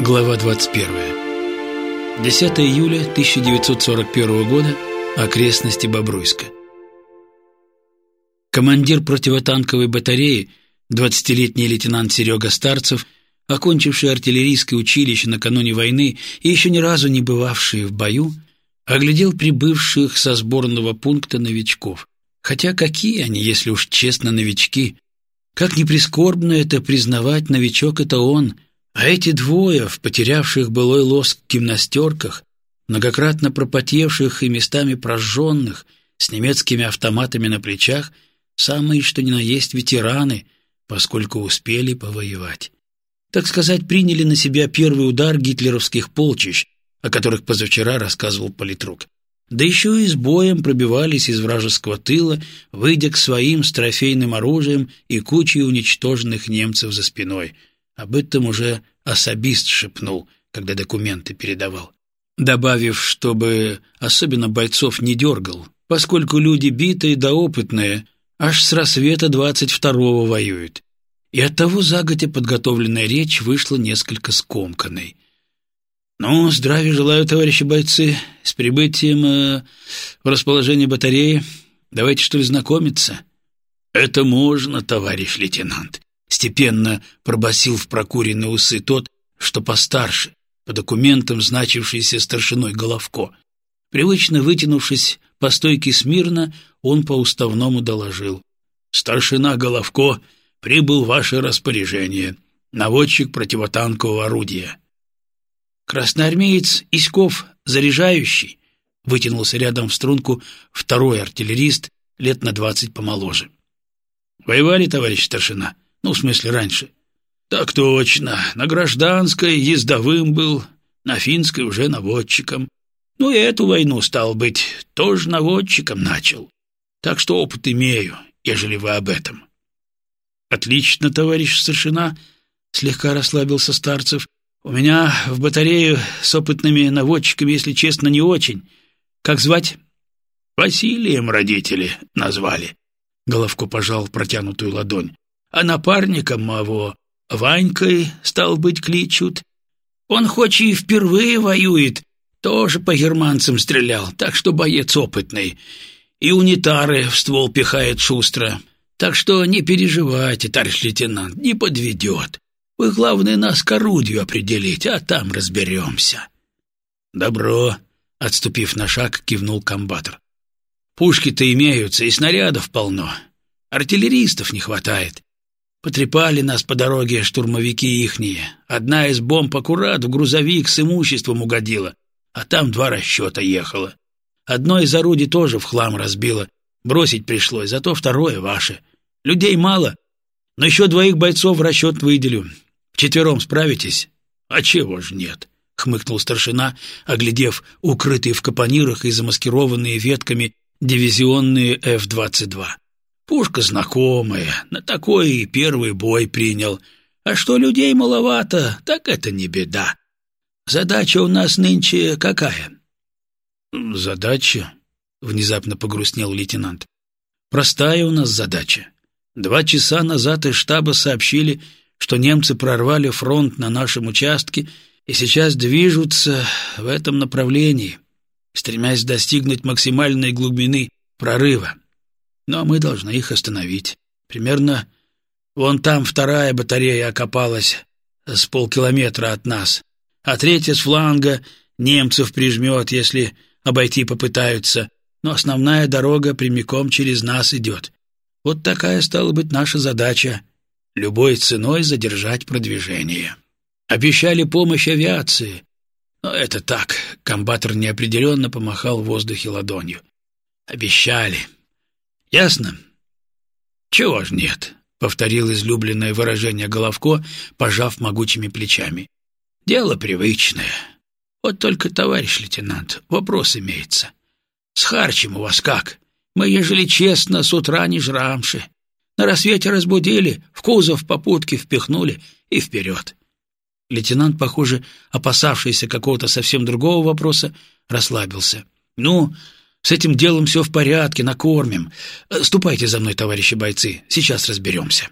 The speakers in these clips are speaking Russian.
Глава 21. 10 июля 1941 года. Окрестности Бобруйска. Командир противотанковой батареи, 20-летний лейтенант Серега Старцев, окончивший артиллерийское училище накануне войны и еще ни разу не бывавший в бою, оглядел прибывших со сборного пункта новичков. Хотя какие они, если уж честно, новички? Как ни прискорбно это признавать, новичок — это он — а эти двое, в потерявших былой лоск гимнастерках, многократно пропотевших и местами прожженных, с немецкими автоматами на плечах, самые что ни на есть ветераны, поскольку успели повоевать. Так сказать, приняли на себя первый удар гитлеровских полчищ, о которых позавчера рассказывал политрук. Да еще и с боем пробивались из вражеского тыла, выйдя к своим с трофейным оружием и кучей уничтоженных немцев за спиной — об этом уже особист шепнул, когда документы передавал. Добавив, чтобы особенно бойцов не дергал, поскольку люди битые да опытные, аж с рассвета двадцать второго воюют. И оттого загодя подготовленная речь вышла несколько скомканной. «Ну, здравия желаю, товарищи бойцы, с прибытием э, в расположение батареи. Давайте, что ли, знакомиться?» «Это можно, товарищ лейтенант. Степенно пробасил в прокуренные усы тот, что постарше, по документам значившийся старшиной Головко. Привычно вытянувшись по стойке смирно, он по-уставному доложил. «Старшина Головко прибыл в ваше распоряжение, наводчик противотанкового орудия». «Красноармеец Иськов, заряжающий», вытянулся рядом в струнку второй артиллерист, лет на двадцать помоложе. «Воевали, товарищ старшина?» Ну, в смысле, раньше. Так точно. На гражданской ездовым был, на финской уже наводчиком. Ну и эту войну, стал быть, тоже наводчиком начал. Так что опыт имею, ежели вы об этом. Отлично, товарищ старшина, слегка расслабился Старцев. У меня в батарею с опытными наводчиками, если честно, не очень. Как звать? Василием родители назвали. Головко пожал протянутую ладонь а напарником моего Ванькой, стал быть, кличут. Он хоть и впервые воюет, тоже по германцам стрелял, так что боец опытный. И унитары в ствол пихает шустро. Так что не переживайте, товарищ лейтенант, не подведет. Вы, главное, нас к орудию определить, а там разберемся. Добро, отступив на шаг, кивнул комбатор. Пушки-то имеются, и снарядов полно. Артиллеристов не хватает. Потрепали нас по дороге штурмовики ихние. Одна из бомб аккурат в грузовик с имуществом угодила, а там два расчета ехало. Одно из орудий тоже в хлам разбило. Бросить пришлось, зато второе ваше. Людей мало, но еще двоих бойцов в расчет выделю. Вчетвером справитесь? А чего ж нет? — хмыкнул старшина, оглядев укрытые в капонирах и замаскированные ветками дивизионные F-22. Пушка знакомая, на такой и первый бой принял. А что людей маловато, так это не беда. Задача у нас нынче какая? Задача? Внезапно погрустнел лейтенант. Простая у нас задача. Два часа назад из штаба сообщили, что немцы прорвали фронт на нашем участке и сейчас движутся в этом направлении, стремясь достигнуть максимальной глубины прорыва. Но мы должны их остановить. Примерно вон там вторая батарея окопалась с полкилометра от нас, а третья с фланга немцев прижмет, если обойти попытаются, но основная дорога прямиком через нас идет. Вот такая стала быть наша задача — любой ценой задержать продвижение. Обещали помощь авиации, но это так, комбатор неопределенно помахал в воздухе ладонью. Обещали. Ясно? Чего ж нет? повторил излюбленное выражение Головко, пожав могучими плечами. Дело привычное. Вот только, товарищ лейтенант, вопрос имеется. С харчем у вас как? Мы, ежели честно, с утра не жрамши. На рассвете разбудили, в кузов попутки впихнули и вперед. Лейтенант, похоже, опасавшийся какого-то совсем другого вопроса, расслабился. «Ну, с этим делом все в порядке, накормим. Э, ступайте за мной, товарищи бойцы, сейчас разберемся».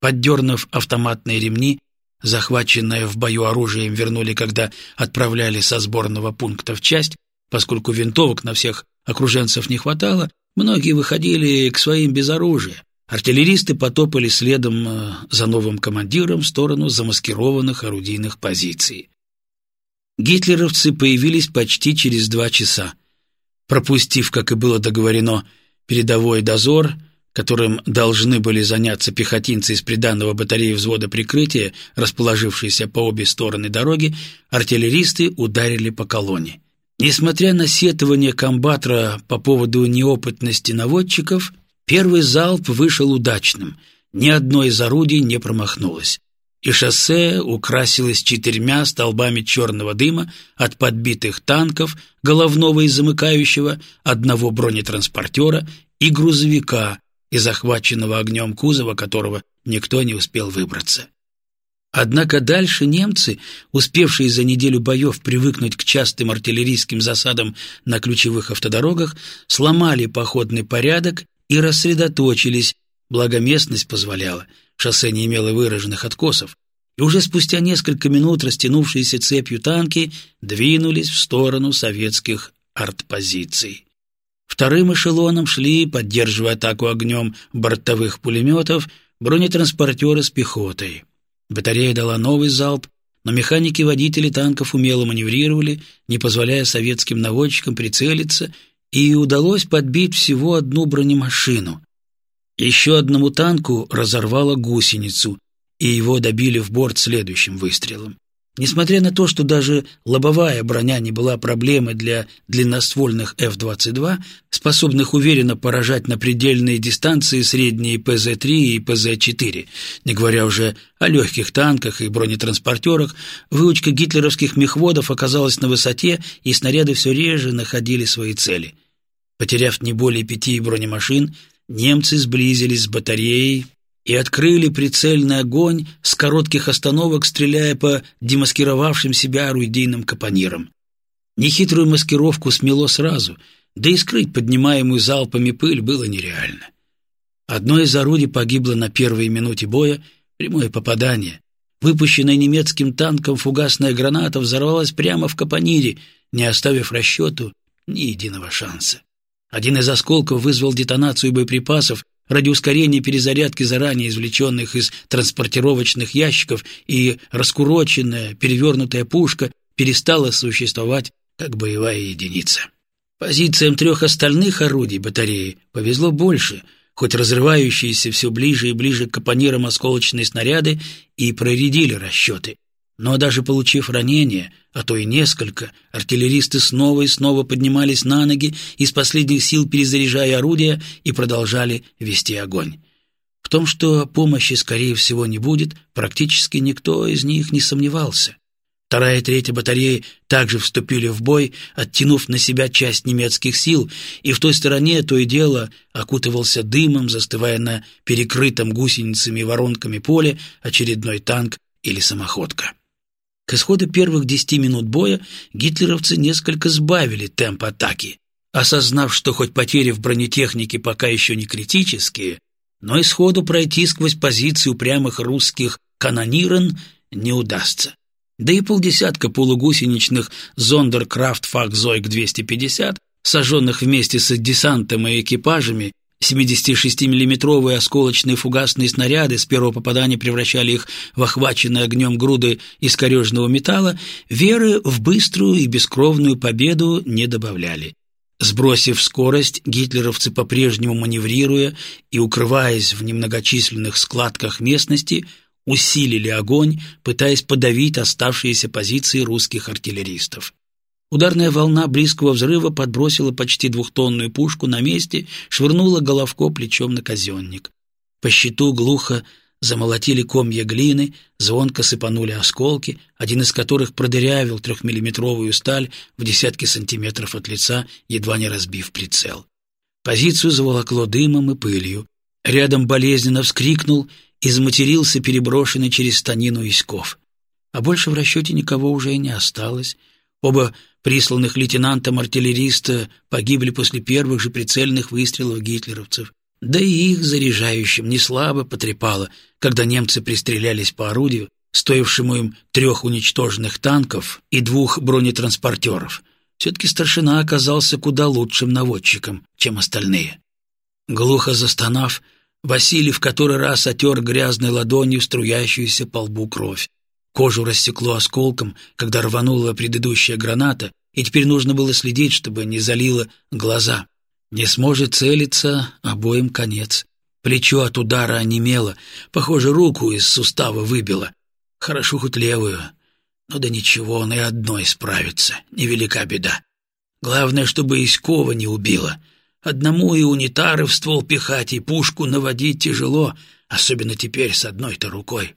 Поддернув автоматные ремни, Захваченное в бою оружием вернули, когда отправляли со сборного пункта в часть, поскольку винтовок на всех окруженцев не хватало, многие выходили к своим без оружия. Артиллеристы потопали следом э, за новым командиром в сторону замаскированных орудийных позиций. Гитлеровцы появились почти через два часа. Пропустив, как и было договорено, передовой дозор, которым должны были заняться пехотинцы из приданного батареи взвода прикрытия, расположившиеся по обе стороны дороги, артиллеристы ударили по колонне. Несмотря на сетование комбатра по поводу неопытности наводчиков, первый залп вышел удачным, ни одно из орудий не промахнулось и шоссе украсилось четырьмя столбами черного дыма от подбитых танков, головного и замыкающего, одного бронетранспортера и грузовика, и захваченного огнем кузова которого никто не успел выбраться. Однако дальше немцы, успевшие за неделю боев привыкнуть к частым артиллерийским засадам на ключевых автодорогах, сломали походный порядок и рассредоточились, благо местность позволяла – шоссе не имело выраженных откосов, и уже спустя несколько минут растянувшиеся цепью танки двинулись в сторону советских артпозиций. Вторым эшелоном шли, поддерживая атаку огнем бортовых пулеметов, бронетранспортеры с пехотой. Батарея дала новый залп, но механики-водители танков умело маневрировали, не позволяя советским наводчикам прицелиться, и удалось подбить всего одну бронемашину. Еще одному танку разорвало гусеницу, и его добили в борт следующим выстрелом. Несмотря на то, что даже лобовая броня не была проблемой для длинноствольных F-22, способных уверенно поражать на предельные дистанции средние ПЗ-3 и ПЗ-4, не говоря уже о легких танках и бронетранспортерах, выучка гитлеровских мехводов оказалась на высоте, и снаряды все реже находили свои цели. Потеряв не более пяти бронемашин, немцы сблизились с батареей и открыли прицельный огонь с коротких остановок, стреляя по демаскировавшим себя орудийным капонирам. Нехитрую маскировку смело сразу, да и скрыть поднимаемую залпами пыль было нереально. Одно из орудий погибло на первой минуте боя, прямое попадание. Выпущенная немецким танком фугасная граната взорвалась прямо в капонире, не оставив расчету ни единого шанса. Один из осколков вызвал детонацию боеприпасов ради ускорения перезарядки заранее извлеченных из транспортировочных ящиков, и раскуроченная, перевернутая пушка перестала существовать как боевая единица. Позициям трех остальных орудий батареи повезло больше, хоть разрывающиеся все ближе и ближе к капонирам осколочные снаряды и проредили расчеты. Но даже получив ранение, а то и несколько, артиллеристы снова и снова поднимались на ноги, из последних сил перезаряжая орудия и продолжали вести огонь. В том, что помощи, скорее всего, не будет, практически никто из них не сомневался. Вторая и третья батареи также вступили в бой, оттянув на себя часть немецких сил, и в той стороне то и дело окутывался дымом, застывая на перекрытом гусеницами и воронками поле очередной танк или самоходка. К исходу первых десяти минут боя гитлеровцы несколько сбавили темп атаки, осознав, что хоть потери в бронетехнике пока еще не критические, но исходу пройти сквозь позиции упрямых русских канонирен не удастся. Да и полдесятка полугусеничных Зондеркрафт Факзойк-250, сожженных вместе с десантом и экипажами, 76-миллиметровые осколочные фугасные снаряды с первого попадания превращали их в охваченные огнем груды искореженного металла, веры в быструю и бескровную победу не добавляли. Сбросив скорость, гитлеровцы по-прежнему маневрируя и укрываясь в немногочисленных складках местности, усилили огонь, пытаясь подавить оставшиеся позиции русских артиллеристов. Ударная волна близкого взрыва подбросила почти двухтонную пушку на месте, швырнула головко плечом на казенник. По щиту глухо замолотили комья глины, звонко сыпанули осколки, один из которых продырявил трехмиллиметровую сталь в десятки сантиметров от лица, едва не разбив прицел. Позицию заволокло дымом и пылью. Рядом болезненно вскрикнул и заматерился переброшенный через станину Иськов. А больше в расчете никого уже и не осталось. Оба присланных лейтенантом-артиллериста погибли после первых же прицельных выстрелов гитлеровцев. Да и их заряжающим не слабо потрепало, когда немцы пристрелялись по орудию, стоившему им трех уничтоженных танков и двух бронетранспортеров. Все-таки старшина оказался куда лучшим наводчиком, чем остальные. Глухо застонав, Василий в который раз отер грязной ладонью струящуюся по лбу кровь. Кожу рассекло осколком, когда рванула предыдущая граната, и теперь нужно было следить, чтобы не залило глаза. Не сможет целиться, обоим конец. Плечо от удара онемело, похоже, руку из сустава выбило. Хорошо хоть левую. Ну да ничего, он и одной справится, невелика беда. Главное, чтобы Иськова не убила. Одному и унитары в ствол пихать, и пушку наводить тяжело, особенно теперь с одной-то рукой.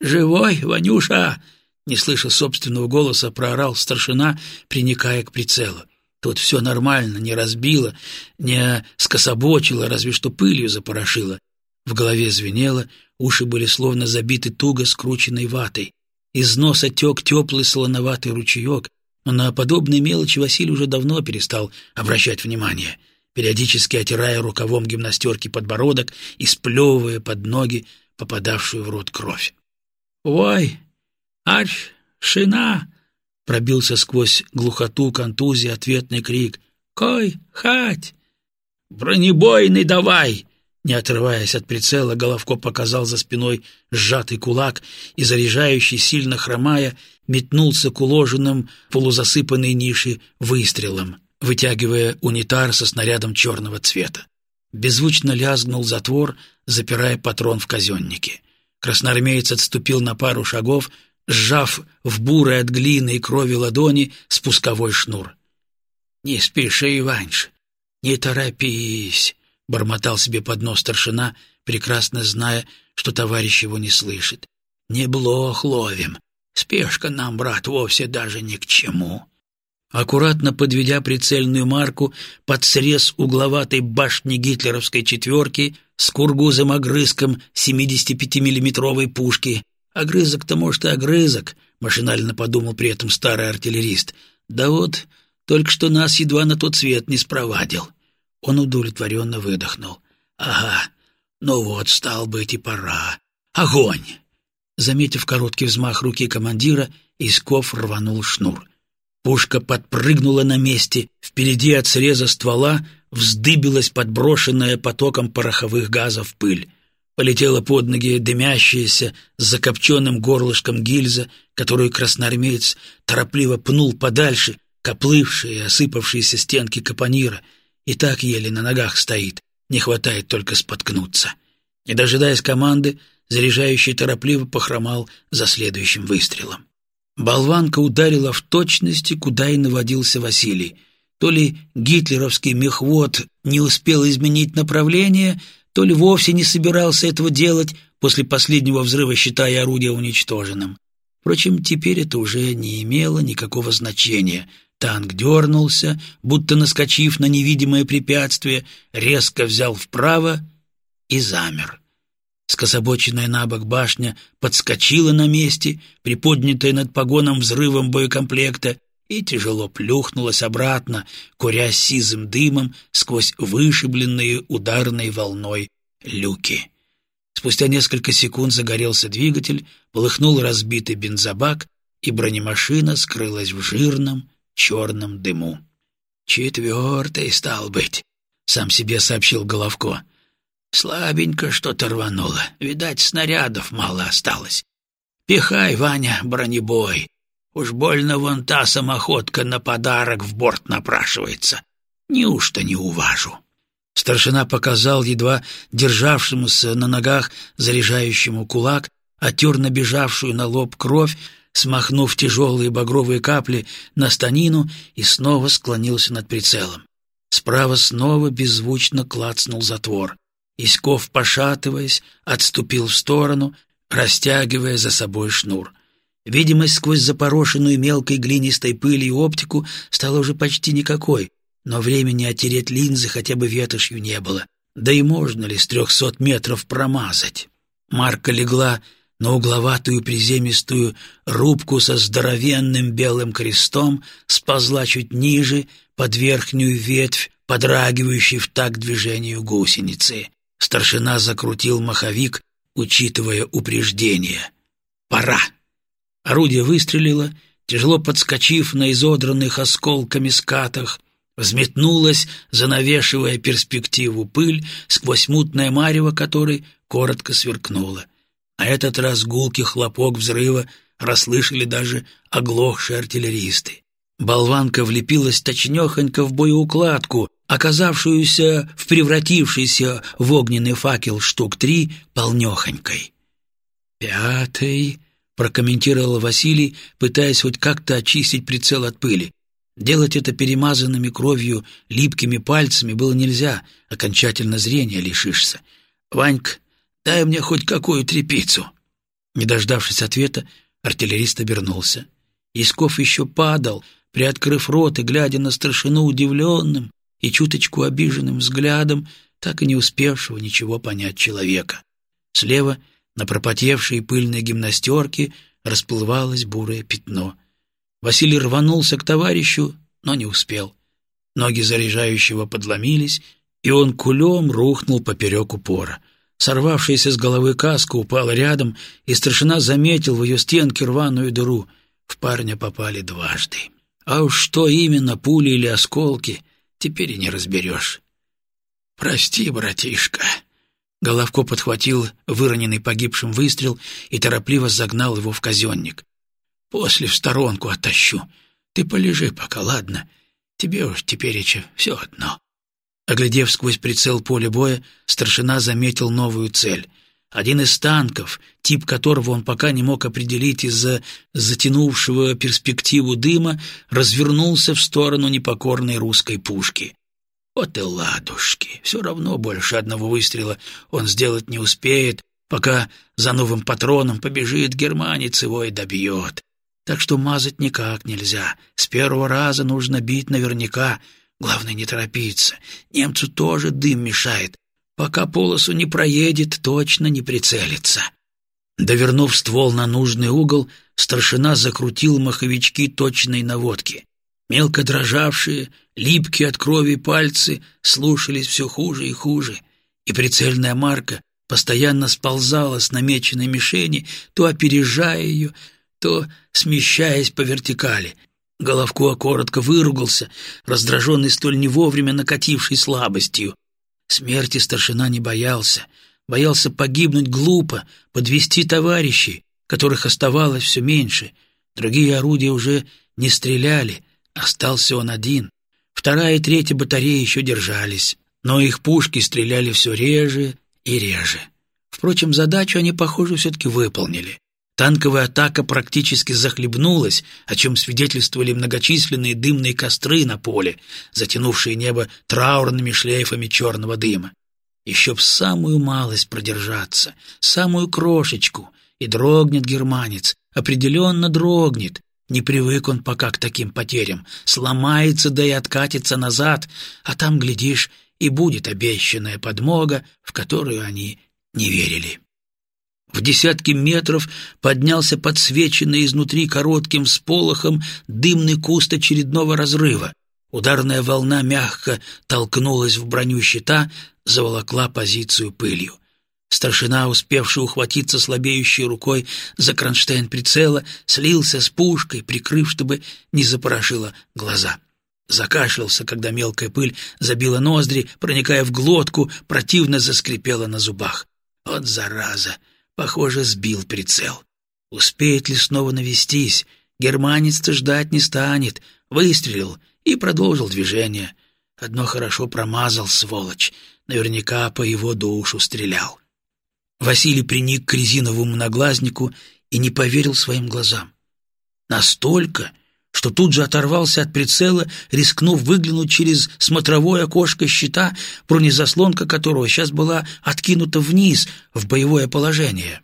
«Живой, Ванюша!» Не слыша собственного голоса, проорал старшина, приникая к прицелу. Тут все нормально, не разбило, не скособочило, разве что пылью запорошило. В голове звенело, уши были словно забиты туго скрученной ватой. Из носа тек теплый солоноватый ручеек, но на подобные мелочи Василий уже давно перестал обращать внимание, периодически отирая рукавом гимнастерки подбородок и сплевывая под ноги попадавшую в рот кровь. «Ой, арь, шина!» Пробился сквозь глухоту контузии ответный крик. «Кой, хать!» «Бронебойный давай!» Не отрываясь от прицела, Головко показал за спиной сжатый кулак и, заряжающий, сильно хромая, метнулся к уложенным полузасыпанной нише выстрелом, вытягивая унитар со снарядом черного цвета. Беззвучно лязгнул затвор, запирая патрон в казеннике. Красноармеец отступил на пару шагов, сжав в бурой от глины и крови ладони спусковой шнур. «Не спеши, Иванш, не торопись», — бормотал себе под нос старшина, прекрасно зная, что товарищ его не слышит. «Не блох ловим. Спешка нам, брат, вовсе даже ни к чему». Аккуратно подведя прицельную марку под срез угловатой башни гитлеровской четверки с кургузом-огрызком 75-миллиметровой пушки, Огрызок-то, может, и огрызок, — машинально подумал при этом старый артиллерист. Да вот, только что нас едва на тот свет не спровадил. Он удовлетворенно выдохнул. Ага, ну вот, стал быть, и пора. Огонь! Заметив короткий взмах руки командира, Исков рванул шнур. Пушка подпрыгнула на месте, впереди от среза ствола вздыбилась подброшенная потоком пороховых газов пыль. Полетела под ноги дымящаяся с закопченным горлышком гильза, которую красноармеец торопливо пнул подальше, коплывшие и осыпавшиеся стенки капонира, и так еле на ногах стоит, не хватает только споткнуться. Не дожидаясь команды, заряжающий торопливо похромал за следующим выстрелом. Болванка ударила в точности, куда и наводился Василий. То ли гитлеровский мехвод не успел изменить направление — то ли вовсе не собирался этого делать, после последнего взрыва считая орудие уничтоженным. Впрочем, теперь это уже не имело никакого значения. Танк дернулся, будто наскочив на невидимое препятствие, резко взял вправо и замер. Скособоченная на бок башня подскочила на месте, приподнятая над погоном взрывом боекомплекта, и тяжело плюхнулась обратно, куря сизым дымом сквозь вышибленные ударной волной люки. Спустя несколько секунд загорелся двигатель, полыхнул разбитый бензобак, и бронемашина скрылась в жирном черном дыму. «Четвертый, стал быть», — сам себе сообщил Головко. «Слабенько что-то рвануло. Видать, снарядов мало осталось. Пихай, Ваня, бронебой. Уж больно вон та самоходка на подарок в борт напрашивается. Неужто не уважу?» Старшина показал едва державшемуся на ногах заряжающему кулак, отер набежавшую на лоб кровь, смахнув тяжелые багровые капли на станину и снова склонился над прицелом. Справа снова беззвучно клацнул затвор. Иськов, пошатываясь, отступил в сторону, растягивая за собой шнур. Видимость сквозь запорошенную мелкой глинистой пылью оптику стала уже почти никакой, но времени отереть линзы хотя бы ветошью не было. Да и можно ли с трехсот метров промазать? Марка легла на угловатую приземистую рубку со здоровенным белым крестом, сползла чуть ниже, под верхнюю ветвь, подрагивающей в такт движению гусеницы. Старшина закрутил маховик, учитывая упреждение. Пора. Орудие выстрелило, тяжело подскочив на изодранных осколками скатах, взметнулась, занавешивая перспективу пыль, сквозь мутное марево которой коротко сверкнуло. На этот раз гулкий хлопок взрыва расслышали даже оглохшие артиллеристы. Болванка влепилась точнёхонько в боеукладку, оказавшуюся в превратившийся в огненный факел штук три полнёхонькой. «Пятый», — прокомментировал Василий, пытаясь хоть как-то очистить прицел от пыли. Делать это перемазанными кровью липкими пальцами было нельзя, окончательно зрения лишишься. «Ванька, дай мне хоть какую трепицу». Не дождавшись ответа, артиллерист обернулся. Исков еще падал, приоткрыв рот и глядя на старшину удивленным и чуточку обиженным взглядом, так и не успевшего ничего понять человека. Слева, на пропотевшей пыльной гимнастерке, расплывалось бурое пятно. Василий рванулся к товарищу, но не успел. Ноги заряжающего подломились, и он кулем рухнул поперек упора. Сорвавшаяся с головы каска упала рядом, и старшина заметил в ее стенке рваную дыру. В парня попали дважды. А уж что именно, пули или осколки, теперь и не разберешь. «Прости, братишка». Головко подхватил выроненный погибшим выстрел и торопливо загнал его в казенник. «После в сторонку оттащу. Ты полежи пока, ладно? Тебе уж тепереча все одно». Оглядев сквозь прицел поле боя, старшина заметил новую цель — один из танков, тип которого он пока не мог определить из-за затянувшего перспективу дыма, развернулся в сторону непокорной русской пушки. Вот и ладушки, все равно больше одного выстрела он сделать не успеет, пока за новым патроном побежит германец его и добьет. Так что мазать никак нельзя, с первого раза нужно бить наверняка, главное не торопиться, немцу тоже дым мешает, Пока полосу не проедет, точно не прицелится. Довернув ствол на нужный угол, старшина закрутил маховички точной наводки. Мелко дрожавшие, липкие от крови пальцы слушались все хуже и хуже, и прицельная марка постоянно сползала с намеченной мишени, то опережая ее, то смещаясь по вертикали. Головко коротко выругался, раздраженный столь не вовремя накатившей слабостью. Смерти старшина не боялся. Боялся погибнуть глупо, подвести товарищей, которых оставалось все меньше. Другие орудия уже не стреляли, остался он один. Вторая и третья батареи еще держались, но их пушки стреляли все реже и реже. Впрочем, задачу они, похоже, все-таки выполнили. Танковая атака практически захлебнулась, о чем свидетельствовали многочисленные дымные костры на поле, затянувшие небо траурными шлейфами черного дыма. Еще б самую малость продержаться, самую крошечку, и дрогнет германец, определенно дрогнет. Не привык он пока к таким потерям, сломается да и откатится назад, а там, глядишь, и будет обещанная подмога, в которую они не верили. В десятки метров поднялся подсвеченный изнутри коротким сполохом дымный куст очередного разрыва. Ударная волна мягко толкнулась в броню щита, заволокла позицию пылью. Старшина, успевший ухватиться слабеющей рукой за кронштейн прицела, слился с пушкой, прикрыв, чтобы не запорошило глаза. Закашлялся, когда мелкая пыль забила ноздри, проникая в глотку, противно заскрипела на зубах. «Вот зараза!» Похоже, сбил прицел. Успеет ли снова навестись? Германец-то ждать не станет. Выстрелил и продолжил движение. Одно хорошо промазал, сволочь. Наверняка по его душу стрелял. Василий приник к резиновому наглазнику и не поверил своим глазам. Настолько, что тут же оторвался от прицела, рискнув выглянуть через смотровое окошко щита, бронезаслонка которого сейчас была откинута вниз в боевое положение.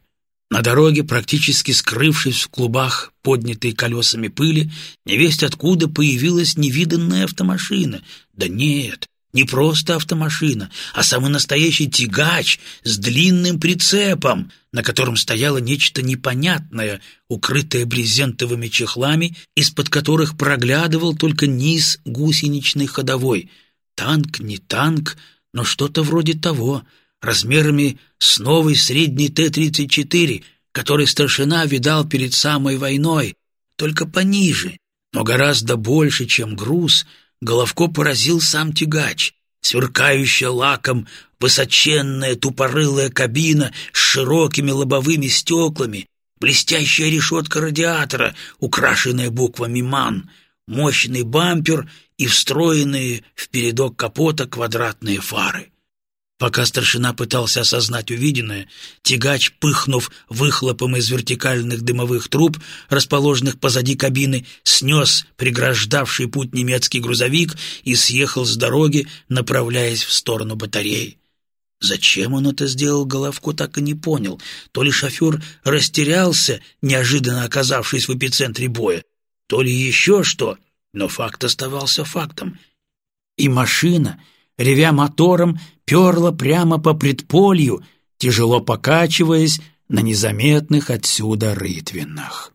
На дороге, практически скрывшись в клубах, поднятой колесами пыли, невесть откуда появилась невиданная автомашина. Да нет, не просто автомашина, а самый настоящий тягач с длинным прицепом, на котором стояло нечто непонятное, укрытое брезентовыми чехлами, из-под которых проглядывал только низ гусеничной ходовой. Танк не танк, но что-то вроде того, размерами с новой средней Т-34, который старшина видал перед самой войной, только пониже, но гораздо больше, чем груз, Головко поразил сам тягач, сверкающая лаком высоченная тупорылая кабина с широкими лобовыми стеклами, блестящая решетка радиатора, украшенная буквами «МАН», мощный бампер и встроенные в передок капота квадратные фары. Пока старшина пытался осознать увиденное, тягач, пыхнув выхлопом из вертикальных дымовых труб, расположенных позади кабины, снес преграждавший путь немецкий грузовик и съехал с дороги, направляясь в сторону батареи. Зачем он это сделал, Головко так и не понял. То ли шофер растерялся, неожиданно оказавшись в эпицентре боя, то ли еще что, но факт оставался фактом. И машина, ревя мотором, перла прямо по предполью, тяжело покачиваясь на незаметных отсюда рытвинах.